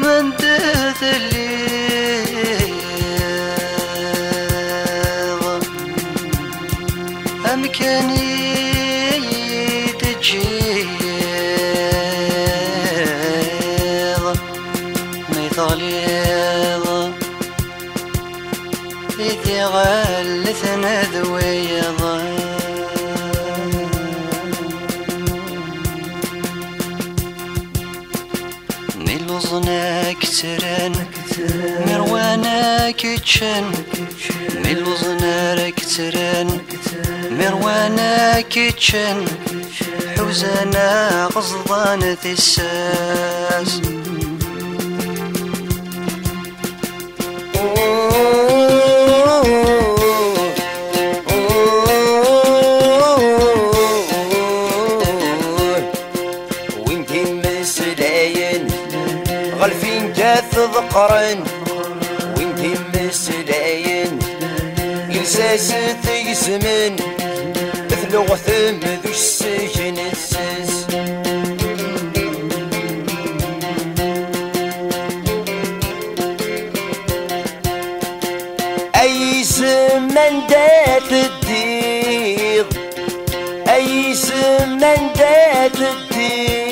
من تثلي أمكاني تجيض ذويض ملوزنا كترن مروانا كتشن ملوزنا كترن مروانا كتشن حوزنا غصضان ثساس جاث ذقرن وانتي مسلاين يلساس تيزمن مثل غثم ذو السجن الساس. أي زمن دات الديغ أي زمن دات الديغ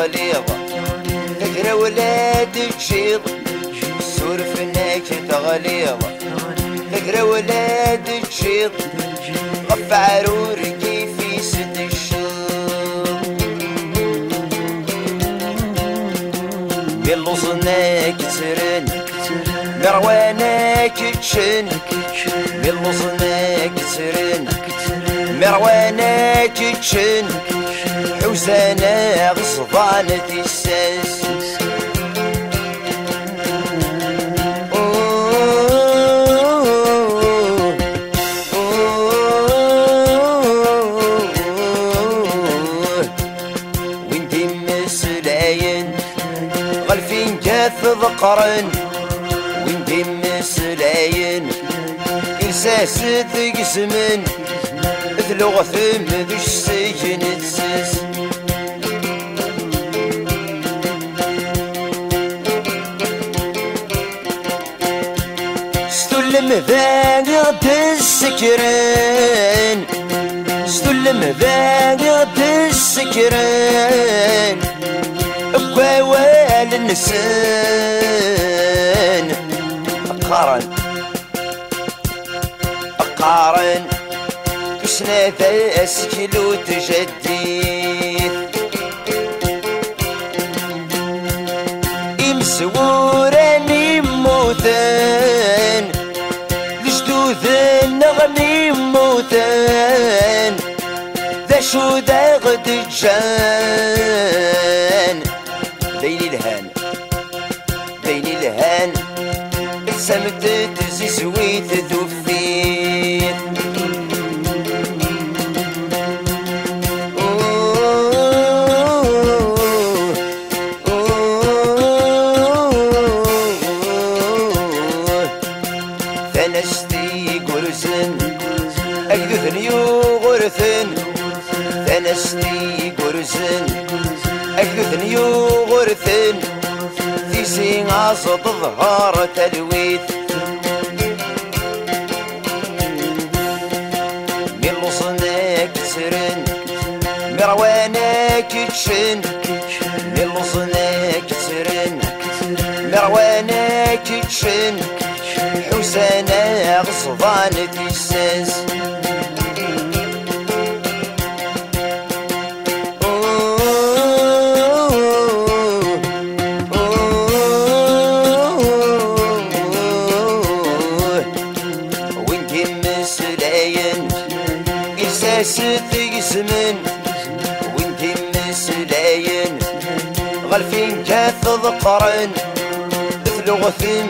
تغليظ تقرا ولاد تشيض سورفناك تغليظ تقرا ولاد تشيض غف عرور كيف يسد الشوق. باللوزناك ترن مرواناك تشن باللوزناك ترن مرواناك تشن حوزانا غصبانة الساس. غلفين جاث ذقرن وانتي مسلاين إرساس تقسمن مثل غثم ذو السجن تسس ستلم ذاق تسكرن ستلم ذاق تسكرن بوال النسان قارن قارن سنة أسكل وتجديد إمسوران يموتان لجدود النغم يموتان ذا شو ذا غد جان ديني الهان ديني الهان سمت تزي زويت ذوفيت ثنستي قرزن أجدثن يغرثن ثنستي قرزن أجدثن يغرثن في سين عصد ظهار تلويث من لصناك تسرن مرواناك تشن من لصناك تسرن مرواناك تشن حوسانا غصبان مسلاين إساس تقسمن وانتي مسلاين غالفين كاث ذقرن. ثلغ في